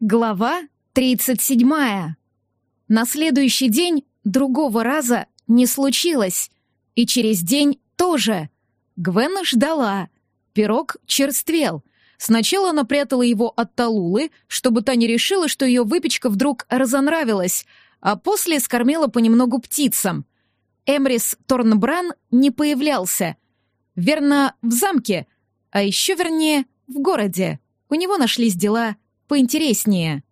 Глава 37. На следующий день другого раза не случилось. И через день тоже. Гвен ждала. Пирог черствел. Сначала она прятала его от Талулы, чтобы та не решила, что ее выпечка вдруг разонравилась, а после скормила понемногу птицам. Эмрис Торнбран не появлялся. Верно, в замке, а еще вернее, в городе. У него нашлись дела поинтереснее.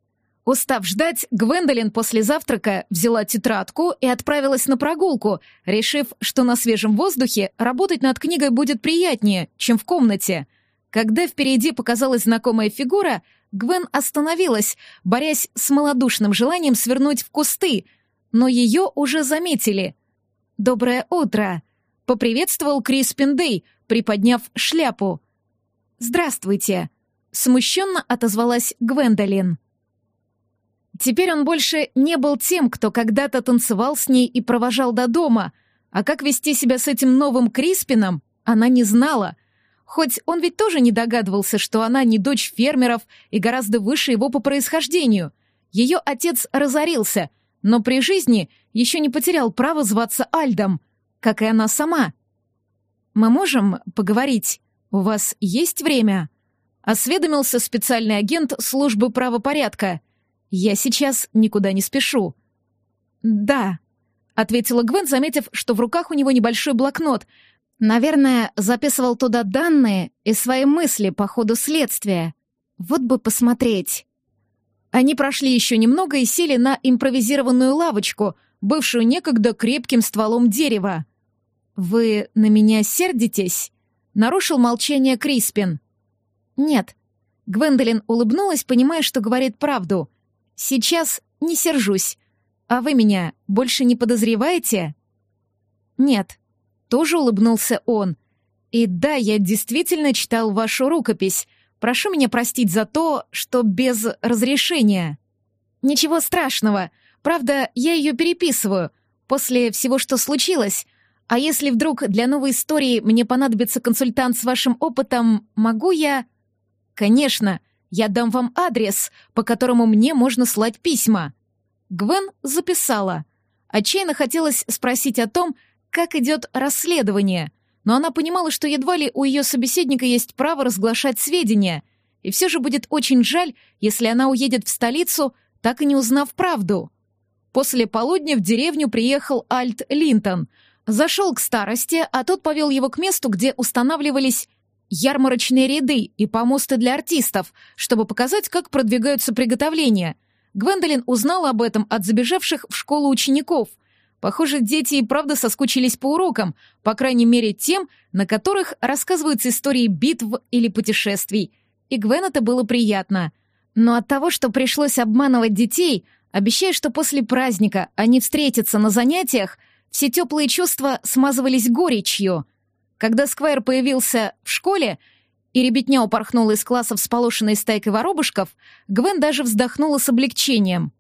Устав ждать, Гвендолин после завтрака взяла тетрадку и отправилась на прогулку, решив, что на свежем воздухе работать над книгой будет приятнее, чем в комнате. Когда впереди показалась знакомая фигура, Гвен остановилась, борясь с малодушным желанием свернуть в кусты, но ее уже заметили. «Доброе утро!» — поприветствовал Крис Пиндей, приподняв шляпу. «Здравствуйте!» Смущенно отозвалась Гвендолин. Теперь он больше не был тем, кто когда-то танцевал с ней и провожал до дома, а как вести себя с этим новым Криспином, она не знала. Хоть он ведь тоже не догадывался, что она не дочь фермеров и гораздо выше его по происхождению. Ее отец разорился, но при жизни еще не потерял право зваться Альдом, как и она сама. «Мы можем поговорить? У вас есть время?» Осведомился специальный агент службы правопорядка. «Я сейчас никуда не спешу». «Да», — ответила Гвен, заметив, что в руках у него небольшой блокнот. Наверное, записывал туда данные и свои мысли по ходу следствия. Вот бы посмотреть. Они прошли еще немного и сели на импровизированную лавочку, бывшую некогда крепким стволом дерева. «Вы на меня сердитесь?» — нарушил молчание Криспин. «Нет». Гвендолин улыбнулась, понимая, что говорит правду. «Сейчас не сержусь. А вы меня больше не подозреваете?» «Нет». Тоже улыбнулся он. «И да, я действительно читал вашу рукопись. Прошу меня простить за то, что без разрешения». «Ничего страшного. Правда, я ее переписываю. После всего, что случилось. А если вдруг для новой истории мне понадобится консультант с вашим опытом, могу я...» «Конечно, я дам вам адрес, по которому мне можно слать письма». Гвен записала. Отчаянно хотелось спросить о том, как идет расследование, но она понимала, что едва ли у ее собеседника есть право разглашать сведения, и все же будет очень жаль, если она уедет в столицу, так и не узнав правду. После полудня в деревню приехал Альт Линтон. Зашел к старости, а тот повел его к месту, где устанавливались ярмарочные ряды и помосты для артистов, чтобы показать, как продвигаются приготовления. Гвендолин узнала об этом от забежавших в школу учеников. Похоже, дети и правда соскучились по урокам, по крайней мере тем, на которых рассказываются истории битв или путешествий. И Гвен это было приятно. Но от того, что пришлось обманывать детей, обещая, что после праздника они встретятся на занятиях, все теплые чувства смазывались горечью — когда Сквайр появился в школе, и ребятня упорхнула из класса всполошенной стайкой воробушков, Гвен даже вздохнула с облегчением.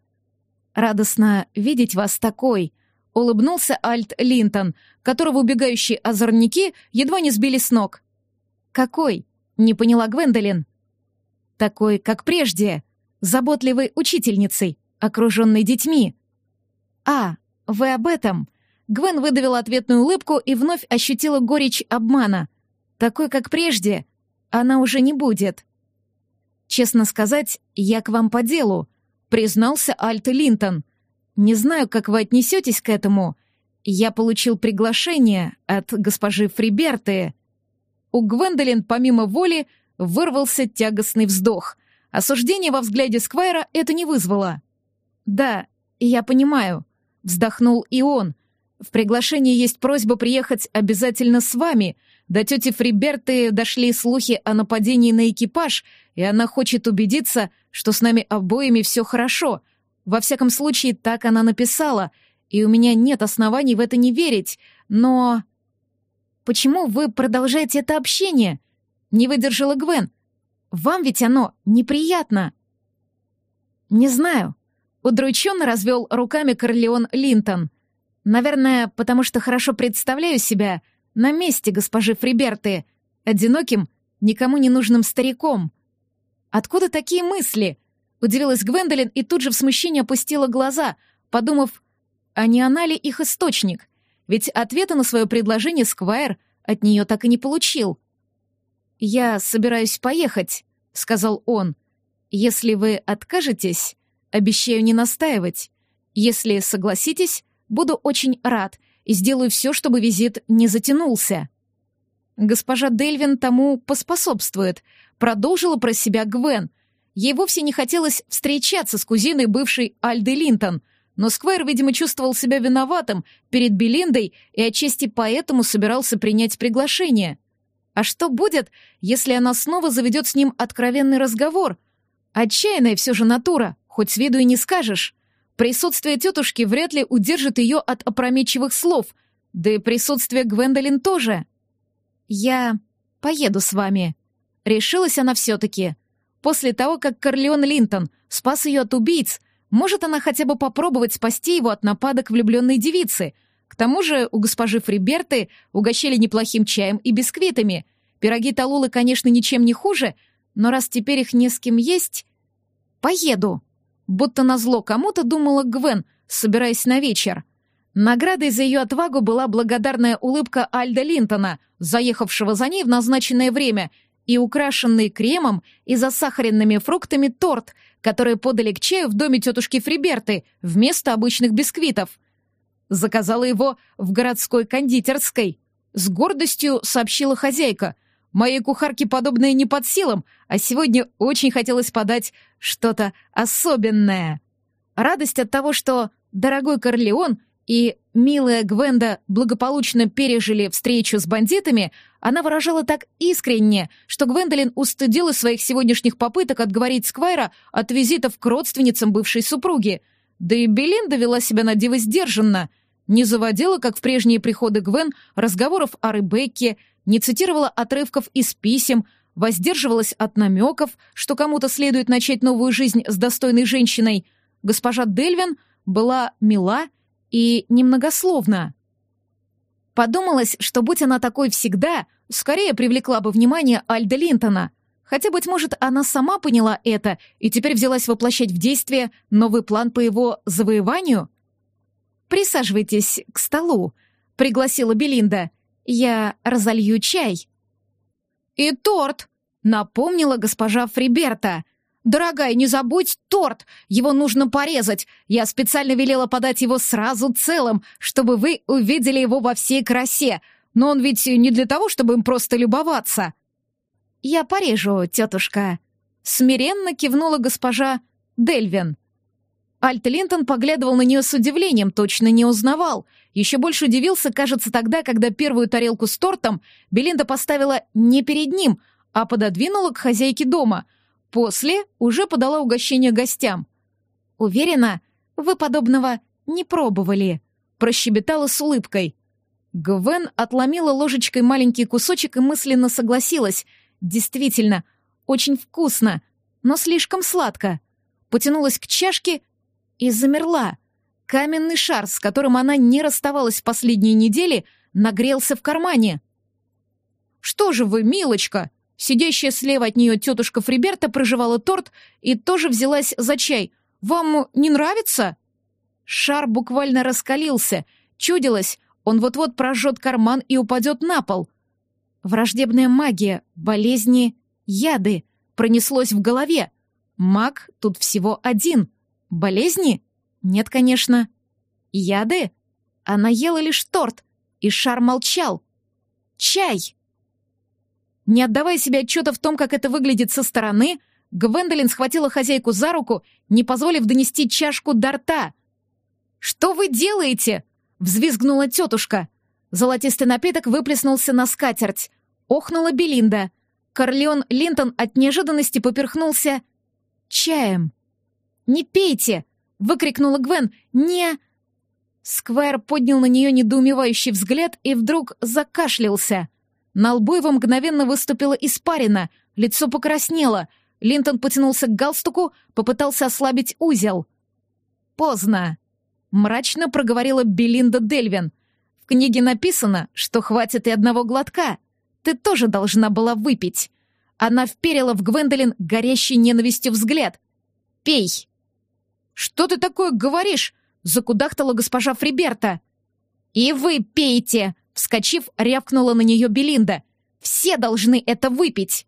«Радостно видеть вас такой», — улыбнулся Альт Линтон, которого убегающие озорники едва не сбили с ног. «Какой?» — не поняла Гвендолин. «Такой, как прежде, заботливой учительницей, окруженной детьми». «А, вы об этом?» Гвен выдавила ответную улыбку и вновь ощутила горечь обмана. Такой, как прежде, она уже не будет. «Честно сказать, я к вам по делу», — признался Альт Линтон. «Не знаю, как вы отнесетесь к этому. Я получил приглашение от госпожи Фриберты». У Гвендолин помимо воли вырвался тягостный вздох. Осуждение во взгляде Сквайра это не вызвало. «Да, я понимаю», — вздохнул и он — в приглашении есть просьба приехать обязательно с вами. До тети Фриберты дошли слухи о нападении на экипаж, и она хочет убедиться, что с нами обоими все хорошо. Во всяком случае, так она написала, и у меня нет оснований в это не верить, но... Почему вы продолжаете это общение? Не выдержала Гвен. Вам ведь оно неприятно. Не знаю. Удрученно развел руками Корлеон Линтон — Наверное, потому что хорошо представляю себя на месте госпожи Фриберты, одиноким, никому не нужным стариком. Откуда такие мысли? Удивилась Гвендолин и тут же в смущении опустила глаза, подумав, а не она ли их источник? Ведь ответа на свое предложение Сквайр от нее так и не получил. «Я собираюсь поехать», — сказал он. «Если вы откажетесь, обещаю не настаивать. Если согласитесь, буду очень рад и сделаю все, чтобы визит не затянулся». Госпожа Дельвин тому поспособствует, продолжила про себя Гвен. Ей вовсе не хотелось встречаться с кузиной бывшей Альды Линтон, но Сквайр, видимо, чувствовал себя виноватым перед Белиндой и отчасти поэтому собирался принять приглашение. А что будет, если она снова заведет с ним откровенный разговор? Отчаянная все же натура, хоть с виду и не скажешь. Присутствие тетушки вряд ли удержит ее от опрометчивых слов, да и присутствие Гвендолин тоже. «Я поеду с вами», — решилась она все-таки. После того, как Корлеон Линтон спас ее от убийц, может она хотя бы попробовать спасти его от нападок влюбленной девицы. К тому же у госпожи Фриберты угощали неплохим чаем и бисквитами. Пироги Талулы, конечно, ничем не хуже, но раз теперь их не с кем есть... Поеду. Будто назло кому-то думала Гвен, собираясь на вечер. Наградой за ее отвагу была благодарная улыбка Альда Линтона, заехавшего за ней в назначенное время, и украшенный кремом и засахаренными фруктами торт, который подали к чаю в доме тетушки Фриберты вместо обычных бисквитов. Заказала его в городской кондитерской. С гордостью сообщила хозяйка. Моей кухарке подобное не под силам, а сегодня очень хотелось подать что-то особенное. Радость от того, что дорогой Корлеон и милая Гвенда благополучно пережили встречу с бандитами, она выражала так искренне, что Гвендолин устыдила своих сегодняшних попыток отговорить Сквайра от визитов к родственницам бывшей супруги. Да и Белинда вела себя на диво сдержанно. Не заводила, как в прежние приходы Гвен, разговоров о Ребекке, не цитировала отрывков из писем, воздерживалась от намеков, что кому-то следует начать новую жизнь с достойной женщиной. Госпожа Дельвин была мила и немногословно. Подумалось, что будь она такой всегда, скорее привлекла бы внимание Альда Линтона. Хотя, быть может, она сама поняла это и теперь взялась воплощать в действие новый план по его завоеванию? «Присаживайтесь к столу», — пригласила Белинда. «Я разолью чай». «И торт», — напомнила госпожа Фриберта — «Дорогая, не забудь торт! Его нужно порезать! Я специально велела подать его сразу целым, чтобы вы увидели его во всей красе. Но он ведь не для того, чтобы им просто любоваться!» «Я порежу, тетушка!» Смиренно кивнула госпожа Дельвин. Альт Линтон поглядывал на нее с удивлением, точно не узнавал. Еще больше удивился, кажется, тогда, когда первую тарелку с тортом Белинда поставила не перед ним, а пододвинула к хозяйке дома — После уже подала угощение гостям. «Уверена, вы подобного не пробовали», — прощебетала с улыбкой. Гвен отломила ложечкой маленький кусочек и мысленно согласилась. Действительно, очень вкусно, но слишком сладко. Потянулась к чашке и замерла. Каменный шар, с которым она не расставалась в последние недели, нагрелся в кармане. «Что же вы, милочка?» Сидящая слева от нее тетушка Фриберта проживала торт и тоже взялась за чай. «Вам не нравится?» Шар буквально раскалился. Чудилось, он вот-вот прожжет карман и упадет на пол. Враждебная магия, болезни, яды пронеслось в голове. Маг тут всего один. Болезни? Нет, конечно. Яды? Она ела лишь торт, и шар молчал. Чай! Не отдавая себе отчета в том, как это выглядит со стороны, Гвендолин схватила хозяйку за руку, не позволив донести чашку до рта. «Что вы делаете?» — взвизгнула тетушка. Золотистый напиток выплеснулся на скатерть. Охнула Белинда. Корлеон Линтон от неожиданности поперхнулся чаем. «Не пейте!» — выкрикнула Гвен. «Не...» Сквайр поднял на нее недоумевающий взгляд и вдруг закашлялся. На лбу его мгновенно выступила испарина, лицо покраснело. Линтон потянулся к галстуку, попытался ослабить узел. «Поздно», — мрачно проговорила Белинда Дельвин. «В книге написано, что хватит и одного глотка. Ты тоже должна была выпить». Она вперила в Гвендолин горящий ненавистью взгляд. пей!» «Что ты такое говоришь?» — закудахтала госпожа Фриберта. «И вы пейте!» — вскочив, рявкнула на нее Белинда. «Все должны это выпить!»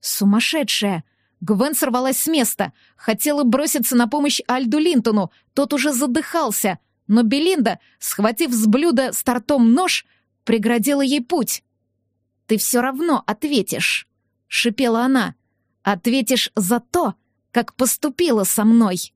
«Сумасшедшая!» Гвен сорвалась с места, хотела броситься на помощь Альду Линтону, тот уже задыхался, но Белинда, схватив с блюда с тортом нож, преградила ей путь. «Ты все равно ответишь», — шипела она. «Ответишь за то, как поступила со мной».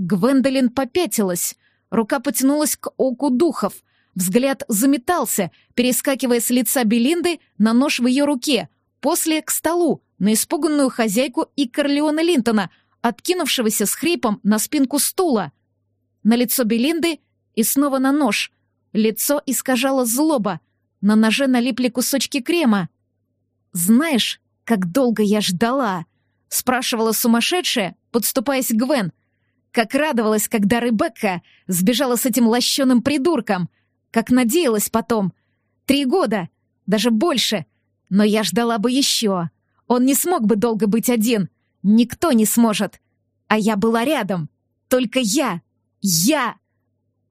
Гвендолин попятилась, рука потянулась к оку духов, взгляд заметался, перескакивая с лица Белинды на нож в ее руке, после к столу, на испуганную хозяйку и Корлеона Линтона, откинувшегося с хрипом на спинку стула. На лицо Белинды и снова на нож. Лицо искажало злоба. На ноже налипли кусочки крема. «Знаешь, как долго я ждала?» — спрашивала сумасшедшая, подступаясь к Гвен. Как радовалась, когда Ребекка сбежала с этим лощеным придурком. Как надеялась потом. Три года, даже больше. Но я ждала бы еще. Он не смог бы долго быть один. Никто не сможет. А я была рядом. Только я. Я.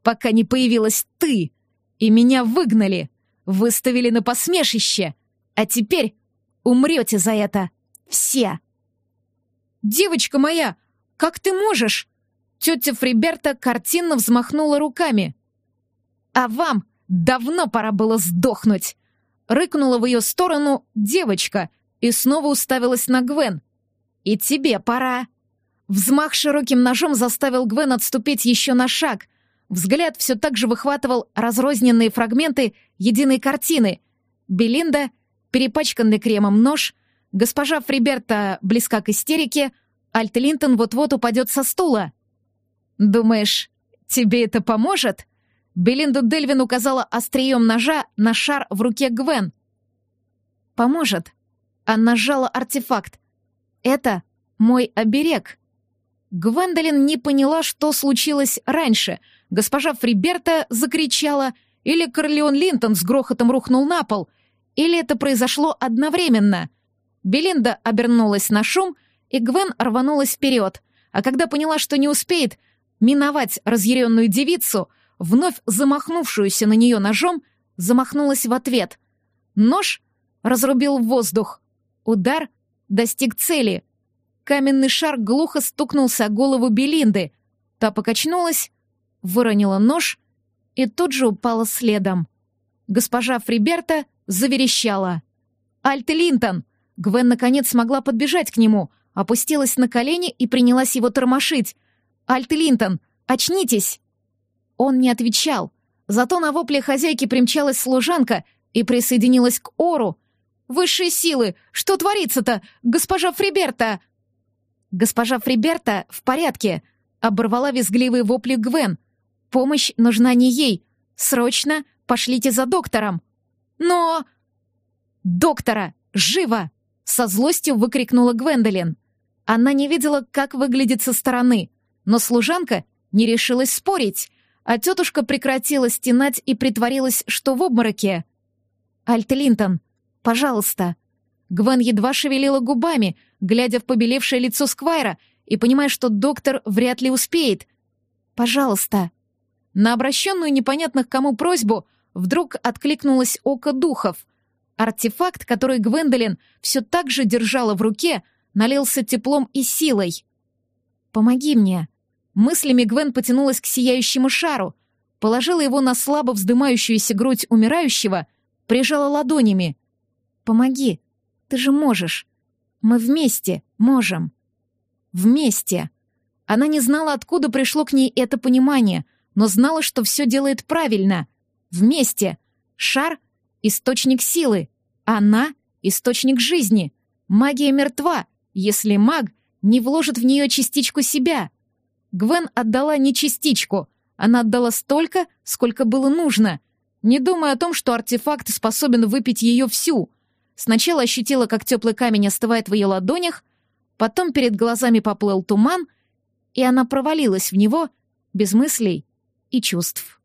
Пока не появилась ты. И меня выгнали. Выставили на посмешище. А теперь умрете за это. Все. «Девочка моя, как ты можешь?» Тетя Фриберта картинно взмахнула руками. «А вам давно пора было сдохнуть!» Рыкнула в ее сторону девочка, и снова уставилась на Гвен. «И тебе пора». Взмах широким ножом заставил Гвен отступить еще на шаг. Взгляд все так же выхватывал разрозненные фрагменты единой картины. Белинда, перепачканный кремом нож, госпожа Фриберта близка к истерике, Альт Линтон вот-вот упадет со стула. «Думаешь, тебе это поможет?» Белинда Дельвин указала острием ножа на шар в руке Гвен. «Поможет», она сжала артефакт. «Это мой оберег». Гвендолин не поняла, что случилось раньше. Госпожа Фриберта закричала, или Корлеон Линтон с грохотом рухнул на пол, или это произошло одновременно. Белинда обернулась на шум, и Гвен рванулась вперед, а когда поняла, что не успеет миновать разъяренную девицу, вновь замахнувшуюся на нее ножом, замахнулась в ответ. Нож разрубил воздух, Удар достиг цели. Каменный шар глухо стукнулся о голову Белинды. Та покачнулась, выронила нож и тут же упала следом. Госпожа Фриберта заверещала. «Альт Линтон!» Гвен наконец смогла подбежать к нему, опустилась на колени и принялась его тормошить. «Альт Линтон, очнитесь!» Он не отвечал. Зато на вопле хозяйки примчалась служанка и присоединилась к Ору, Высшие силы! Что творится-то, госпожа Фриберта?» «Госпожа Фриберта в порядке», — оборвала визгливые вопли Гвен. «Помощь нужна не ей. Срочно пошлите за доктором». «Но...» «Доктора! Живо!» — со злостью выкрикнула Гвендолин. Она не видела, как выглядит со стороны, но служанка не решилась спорить, а тетушка прекратила стенать и притворилась, что в обмороке. «Альт Линтон, Пожалуйста». Гвен едва шевелила губами, глядя в побелевшее лицо Сквайра и понимая, что доктор вряд ли успеет. «Пожалуйста». На обращенную непонятных кому просьбу вдруг откликнулось око духов. Артефакт, который Гвендолин все так же держала в руке, налился теплом и силой. «Помоги мне». Мыслями Гвен потянулась к сияющему шару, положила его на слабо вздымающуюся грудь умирающего, прижала ладонями — Помоги. Ты же можешь. Мы вместе можем. Вместе. Она не знала, откуда пришло к ней это понимание, но знала, что все делает правильно. Вместе. Шар — источник силы. Она — источник жизни. Магия мертва, если маг не вложит в нее частичку себя. Гвен отдала не частичку, она отдала столько, сколько было нужно, не думая о том, что артефакт способен выпить ее всю — Сначала ощутила, как теплый камень остывает в ее ладонях, потом перед глазами поплыл туман, и она провалилась в него без мыслей и чувств.